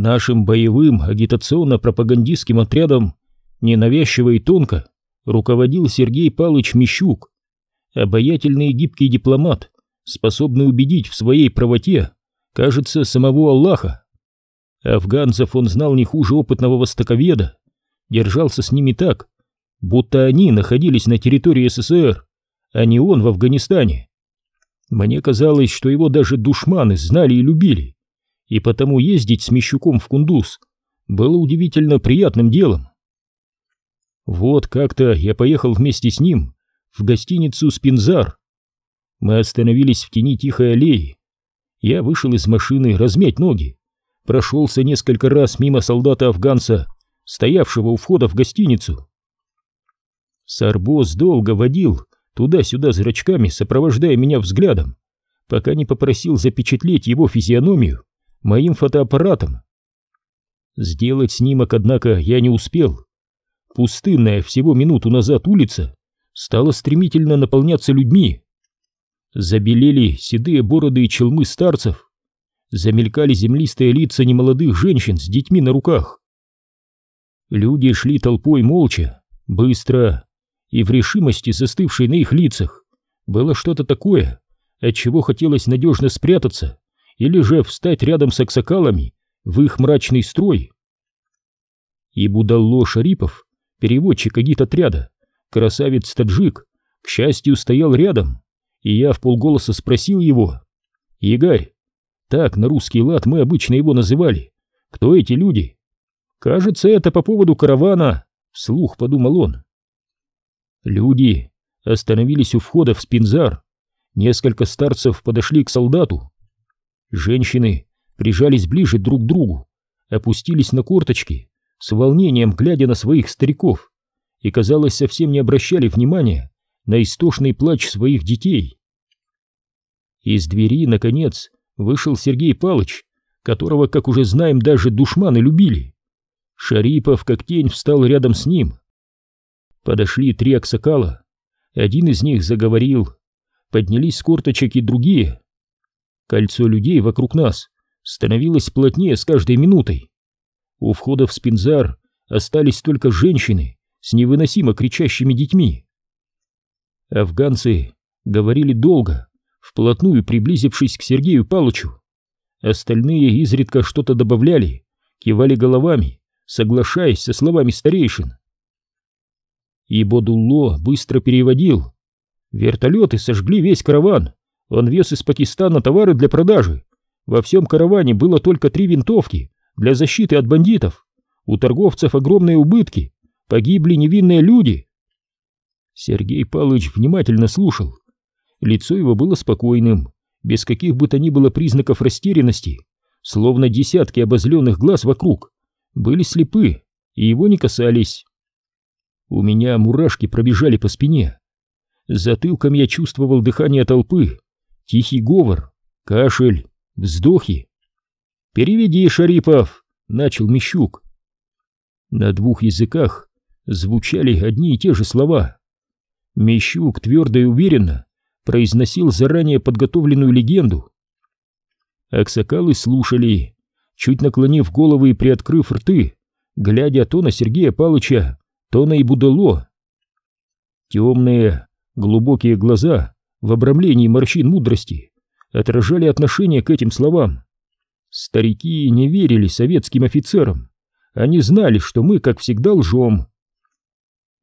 Нашим боевым агитационно-пропагандистским отрядом ненавязчиво и тонко руководил Сергей Палыч Мищук, обаятельный и гибкий дипломат, способный убедить в своей правоте, кажется, самого Аллаха. Афганцев он знал не хуже опытного востоковеда, держался с ними так, будто они находились на территории СССР, а не он в Афганистане. Мне казалось, что его даже душманы знали и любили, и потому ездить с Мещуком в Кундуз было удивительно приятным делом. Вот как-то я поехал вместе с ним в гостиницу «Спинзар». Мы остановились в тени тихой аллеи. Я вышел из машины размять ноги, прошелся несколько раз мимо солдата-афганца, стоявшего у входа в гостиницу. Сарбоз долго водил туда-сюда зрачками, сопровождая меня взглядом, пока не попросил запечатлеть его физиономию моим фотоаппаратом. Сделать снимок, однако, я не успел. Пустынная всего минуту назад улица стала стремительно наполняться людьми. Забелели седые бороды и челмы старцев, замелькали землистые лица немолодых женщин с детьми на руках. Люди шли толпой молча, быстро, и в решимости, застывшей на их лицах, было что-то такое, от чего хотелось надежно спрятаться или же встать рядом с аксакалами в их мрачный строй. И Будалло Шарипов, переводчик агит-отряда, красавец-таджик, к счастью, стоял рядом, и я в полголоса спросил его, «Игорь, так на русский лад мы обычно его называли, кто эти люди?» «Кажется, это по поводу каравана», — вслух подумал он. Люди остановились у входа в спинзар, несколько старцев подошли к солдату, Женщины прижались ближе друг к другу, опустились на корточки, с волнением глядя на своих стариков, и, казалось, совсем не обращали внимания на истошный плач своих детей. Из двери, наконец, вышел Сергей Палыч, которого, как уже знаем, даже душманы любили. Шарипов, как тень, встал рядом с ним. Подошли три аксакала, один из них заговорил, поднялись с корточек и другие. Кольцо людей вокруг нас становилось плотнее с каждой минутой. У входа в спинзар остались только женщины с невыносимо кричащими детьми. Афганцы говорили долго, вплотную приблизившись к Сергею Палычу. Остальные изредка что-то добавляли, кивали головами, соглашаясь со словами старейшин. И Бодулло быстро переводил. Вертолеты сожгли весь караван, он вез из Пакистана товары для продажи. Во всем караване было только три винтовки для защиты от бандитов. У торговцев огромные убытки. Погибли невинные люди. Сергей Павлович внимательно слушал. Лицо его было спокойным, без каких бы то ни было признаков растерянности, словно десятки обозленных глаз вокруг были слепы и его не касались. У меня мурашки пробежали по спине. Затылком я чувствовал дыхание толпы, Тихий говор, кашель, вздохи. «Переведи, Шарипов!» — начал Мещук. На двух языках звучали одни и те же слова. Мещук твердо и уверенно произносил заранее подготовленную легенду. Аксакалы слушали, чуть наклонив головы и приоткрыв рты, глядя то на Сергея Палыча, то на Ибудало. Темные, глубокие глаза в обрамлении морщин мудрости отражали отношение к этим словам. Старики не верили советским офицерам. Они знали, что мы, как всегда, лжем.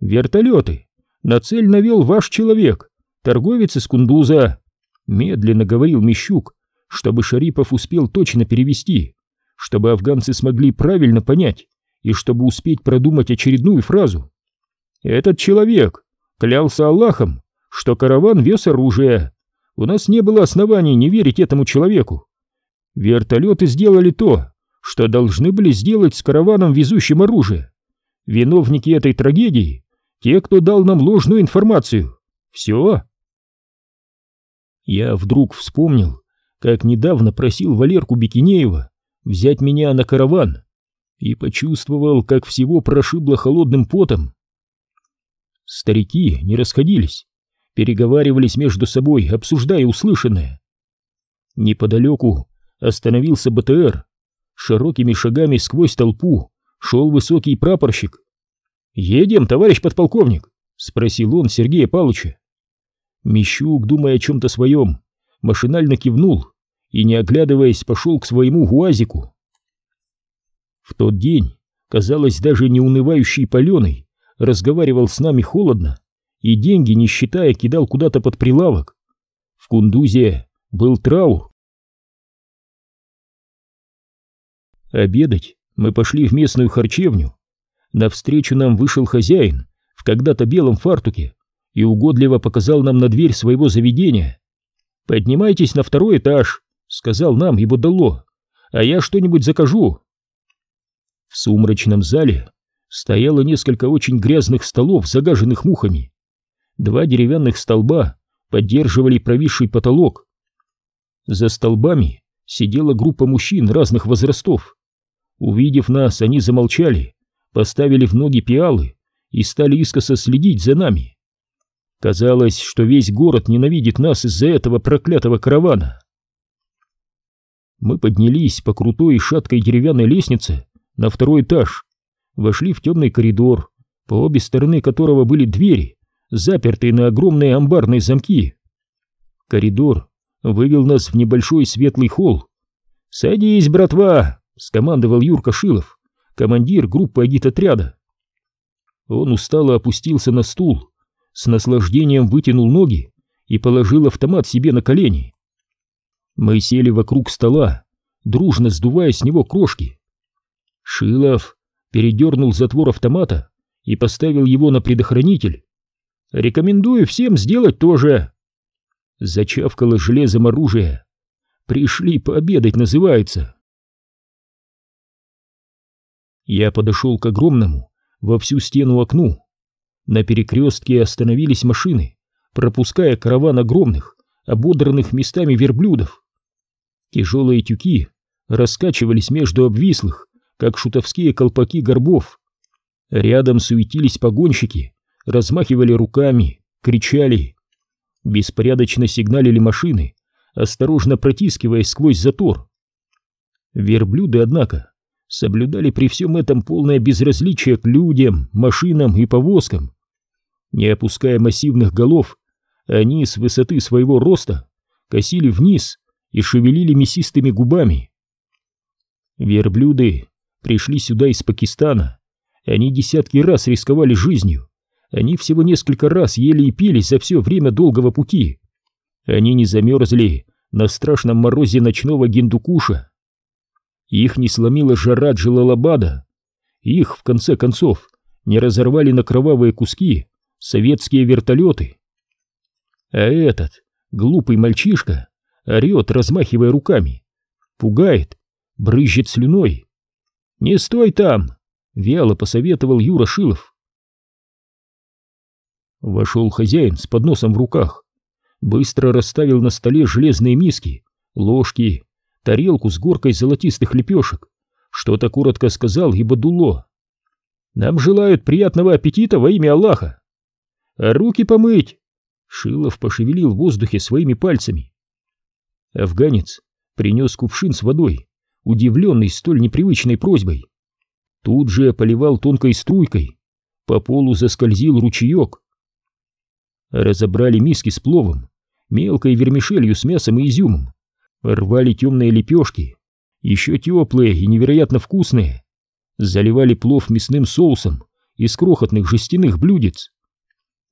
«Вертолеты! На цель навел ваш человек, торговец из Кундуза!» Медленно говорил Мещук, чтобы Шарипов успел точно перевести, чтобы афганцы смогли правильно понять и чтобы успеть продумать очередную фразу. «Этот человек клялся Аллахом, что караван вез оружие. У нас не было оснований не верить этому человеку. Вертолеты сделали то, что должны были сделать с караваном, везущим оружие. Виновники этой трагедии — те, кто дал нам ложную информацию. Все. Я вдруг вспомнил, как недавно просил Валерку Бекинеева взять меня на караван и почувствовал, как всего прошибло холодным потом. Старики не расходились переговаривались между собой, обсуждая услышанное. Неподалеку остановился БТР. широкими шагами сквозь толпу шел высокий прапорщик. «Едем, товарищ подполковник?» — спросил он Сергея Павловича. Мещук, думая о чем-то своем, машинально кивнул и, не оглядываясь, пошел к своему гуазику. В тот день, казалось, даже неунывающий паленый разговаривал с нами холодно и деньги, не считая, кидал куда-то под прилавок. В Кундузе был траур. Обедать мы пошли в местную харчевню. Навстречу нам вышел хозяин в когда-то белом фартуке и угодливо показал нам на дверь своего заведения. «Поднимайтесь на второй этаж», — сказал нам и Будало, — «а я что-нибудь закажу». В сумрачном зале стояло несколько очень грязных столов, загаженных мухами. Два деревянных столба поддерживали провисший потолок. За столбами сидела группа мужчин разных возрастов. Увидев нас, они замолчали, поставили в ноги пиалы и стали искоса следить за нами. Казалось, что весь город ненавидит нас из-за этого проклятого каравана. Мы поднялись по крутой и шаткой деревянной лестнице на второй этаж, вошли в темный коридор, по обе стороны которого были двери, запертые на огромные амбарные замки. Коридор вывел нас в небольшой светлый холл. «Садись, братва!» — скомандовал Юрка Шилов, командир группы агитотряда. Он устало опустился на стул, с наслаждением вытянул ноги и положил автомат себе на колени. Мы сели вокруг стола, дружно сдувая с него крошки. Шилов передернул затвор автомата и поставил его на предохранитель. «Рекомендую всем сделать то же!» Зачавкало железом оружие. «Пришли пообедать» называется. Я подошел к огромному во всю стену окну. На перекрестке остановились машины, пропуская караван огромных, ободранных местами верблюдов. Тяжелые тюки раскачивались между обвислых, как шутовские колпаки горбов. Рядом суетились погонщики, размахивали руками, кричали. Беспорядочно сигналили машины, осторожно протискиваясь сквозь затор. Верблюды, однако, соблюдали при всем этом полное безразличие к людям, машинам и повозкам. Не опуская массивных голов, они с высоты своего роста косили вниз и шевелили мясистыми губами. Верблюды пришли сюда из Пакистана. Они десятки раз рисковали жизнью. Они всего несколько раз ели и пили за все время долгого пути. Они не замерзли на страшном морозе ночного Гиндукуша. Их не сломила жара Джалалабада. Их, в конце концов, не разорвали на кровавые куски советские вертолеты. А этот, глупый мальчишка, орет, размахивая руками, пугает, брызжет слюной. «Не стой там!» — вяло посоветовал Юра Шилов. Вошел хозяин с подносом в руках, быстро расставил на столе железные миски, ложки, тарелку с горкой золотистых лепешек, что-то коротко сказал и Бадуло. «Нам желают приятного аппетита во имя Аллаха!» «А руки помыть!» Шилов пошевелил в воздухе своими пальцами. Афганец принес кувшин с водой, удивленный столь непривычной просьбой. Тут же поливал тонкой струйкой, по полу заскользил ручеек. Разобрали миски с пловом, мелкой вермишелью с мясом и изюмом, рвали темные лепешки, еще теплые и невероятно вкусные, заливали плов мясным соусом из крохотных жестяных блюдец.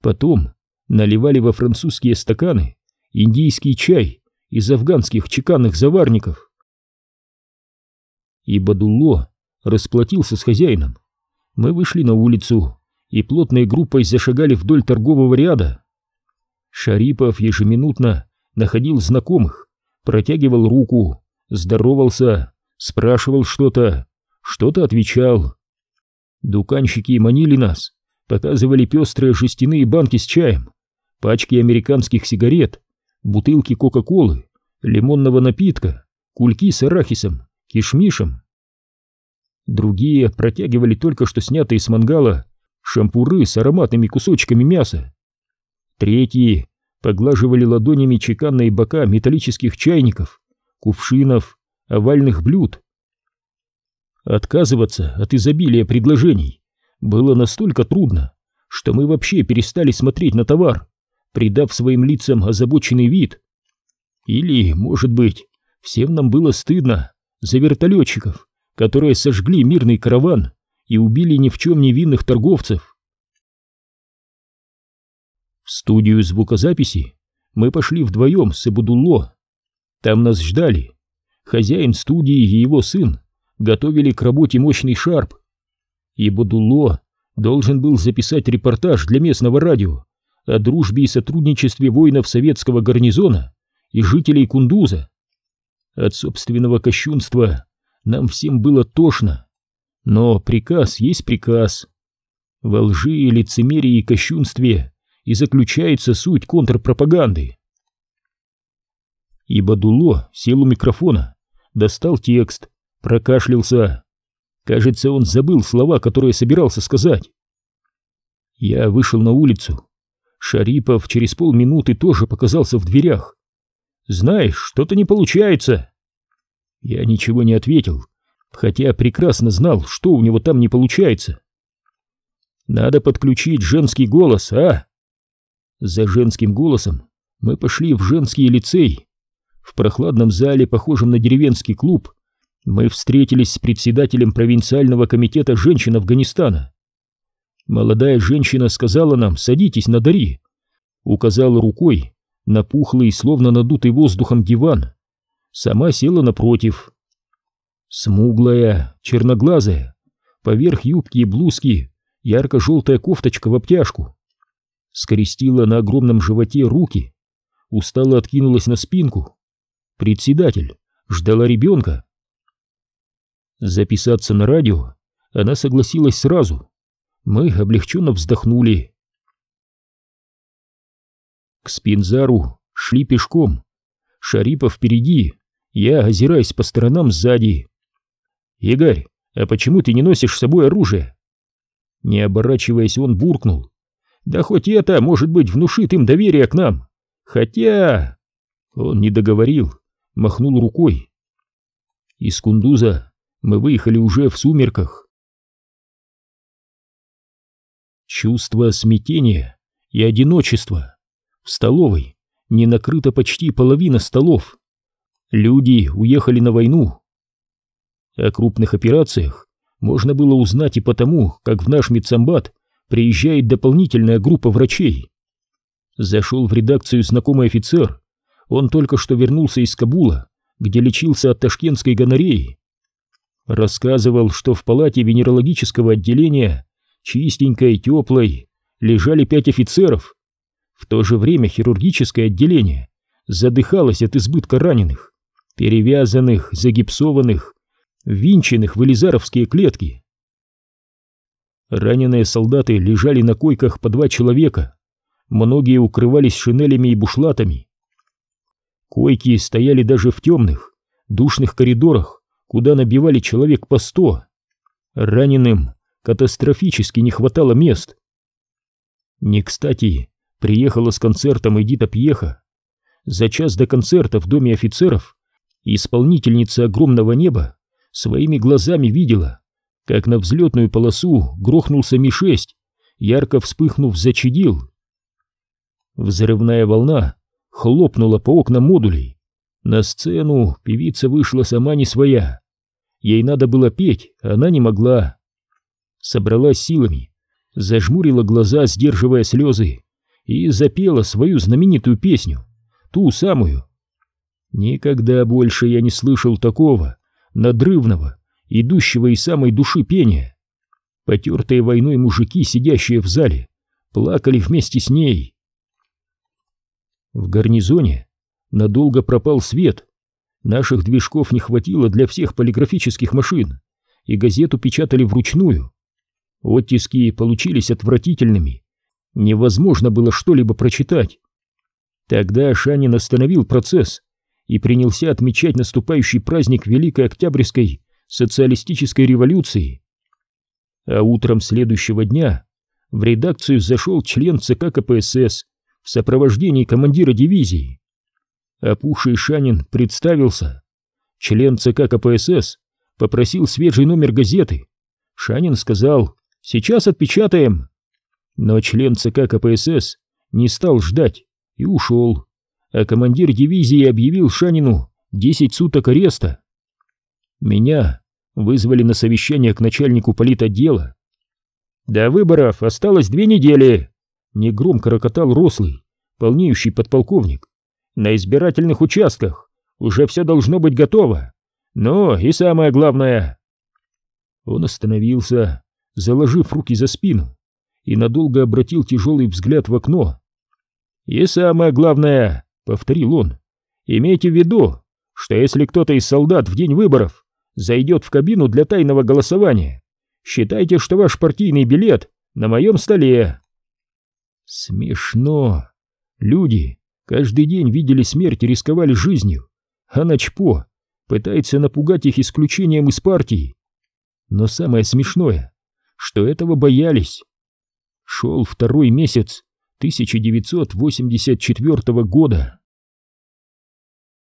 Потом наливали во французские стаканы индийский чай из афганских чеканных заварников. И Бадулло расплатился с хозяином. Мы вышли на улицу и плотной группой зашагали вдоль торгового ряда. Шарипов ежеминутно находил знакомых, протягивал руку, здоровался, спрашивал что-то, что-то отвечал. Дуканщики манили нас, показывали пестрые жестяные банки с чаем, пачки американских сигарет, бутылки кока-колы, лимонного напитка, кульки с арахисом, кишмишем. Другие протягивали только что снятые с мангала шампуры с ароматными кусочками мяса. Третьи поглаживали ладонями чеканные бока металлических чайников, кувшинов, овальных блюд. Отказываться от изобилия предложений было настолько трудно, что мы вообще перестали смотреть на товар, придав своим лицам озабоченный вид. Или, может быть, всем нам было стыдно за вертолетчиков, которые сожгли мирный караван и убили ни в чем невинных торговцев. В студию звукозаписи мы пошли вдвоем с Эбудулло. Там нас ждали. Хозяин студии и его сын готовили к работе мощный шарп. Эбудулло должен был записать репортаж для местного радио о дружбе и сотрудничестве воинов советского гарнизона и жителей Кундуза. От собственного кощунства нам всем было тошно, но приказ есть приказ. Во лжи, лицемерии и кощунстве и заключается суть контрпропаганды. И Бадуло сел у микрофона, достал текст, прокашлялся. Кажется, он забыл слова, которые собирался сказать. Я вышел на улицу. Шарипов через полминуты тоже показался в дверях. «Знаешь, что-то не получается!» Я ничего не ответил, хотя прекрасно знал, что у него там не получается. «Надо подключить женский голос, а?» За женским голосом мы пошли в женский лицей. В прохладном зале, похожем на деревенский клуб, мы встретились с председателем провинциального комитета женщин Афганистана. Молодая женщина сказала нам «садитесь на Дари», указала рукой на пухлый, словно надутый воздухом диван. Сама села напротив. Смуглая, черноглазая, поверх юбки и блузки ярко-желтая кофточка в обтяжку скрестила на огромном животе руки, устало откинулась на спинку. Председатель ждала ребенка. Записаться на радио она согласилась сразу. Мы облегченно вздохнули. К Спинзару шли пешком. Шарипов впереди, я озираясь по сторонам сзади. «Игорь, а почему ты не носишь с собой оружие?» Не оборачиваясь, он буркнул. Да хоть это, может быть, внушит им доверие к нам. Хотя... Он не договорил, махнул рукой. Из Кундуза мы выехали уже в сумерках. Чувство смятения и одиночества. В столовой не накрыта почти половина столов. Люди уехали на войну. О крупных операциях можно было узнать и потому, как в наш медсамбат приезжает дополнительная группа врачей. Зашел в редакцию знакомый офицер. Он только что вернулся из Кабула, где лечился от ташкентской гонореи. Рассказывал, что в палате венерологического отделения, чистенькой, теплой, лежали пять офицеров. В то же время хирургическое отделение задыхалось от избытка раненых, перевязанных, загипсованных, винченных в элизаровские клетки. Раненые солдаты лежали на койках по два человека. Многие укрывались шинелями и бушлатами. Койки стояли даже в темных, душных коридорах, куда набивали человек по сто. Раненым катастрофически не хватало мест. Не кстати, приехала с концертом Эдита Пьеха. За час до концерта в доме офицеров исполнительница огромного неба своими глазами видела, как на взлетную полосу грохнулся Ми-6, ярко вспыхнув, зачадил. Взрывная волна хлопнула по окнам модулей. На сцену певица вышла сама не своя. Ей надо было петь, а она не могла. Собралась силами, зажмурила глаза, сдерживая слезы, и запела свою знаменитую песню, ту самую. Никогда больше я не слышал такого надрывного, идущего из самой души пения. Потертые войной мужики, сидящие в зале, плакали вместе с ней. В гарнизоне надолго пропал свет. Наших движков не хватило для всех полиграфических машин, и газету печатали вручную. Оттиски получились отвратительными. Невозможно было что-либо прочитать. Тогда Шанин остановил процесс и принялся отмечать наступающий праздник Великой Октябрьской социалистической революции. А утром следующего дня в редакцию зашел член ЦК КПСС в сопровождении командира дивизии. Опухший Шанин представился. Член ЦК КПСС попросил свежий номер газеты. Шанин сказал «Сейчас отпечатаем». Но член ЦК КПСС не стал ждать и ушел, а командир дивизии объявил Шанину 10 суток ареста. Меня вызвали на совещание к начальнику политотдела. До выборов осталось две недели, негромко рокотал рослый, полнеющий подполковник. На избирательных участках уже все должно быть готово. Но и самое главное... Он остановился, заложив руки за спину, и надолго обратил тяжелый взгляд в окно. «И самое главное», — повторил он, — «имейте в виду, что если кто-то из солдат в день выборов зайдет в кабину для тайного голосования, считайте, что ваш партийный билет на моем столе». Смешно. Люди каждый день видели смерть и рисковали жизнью, а Начпо пытается напугать их исключением из партии. Но самое смешное, что этого боялись. Шел второй месяц 1984 года.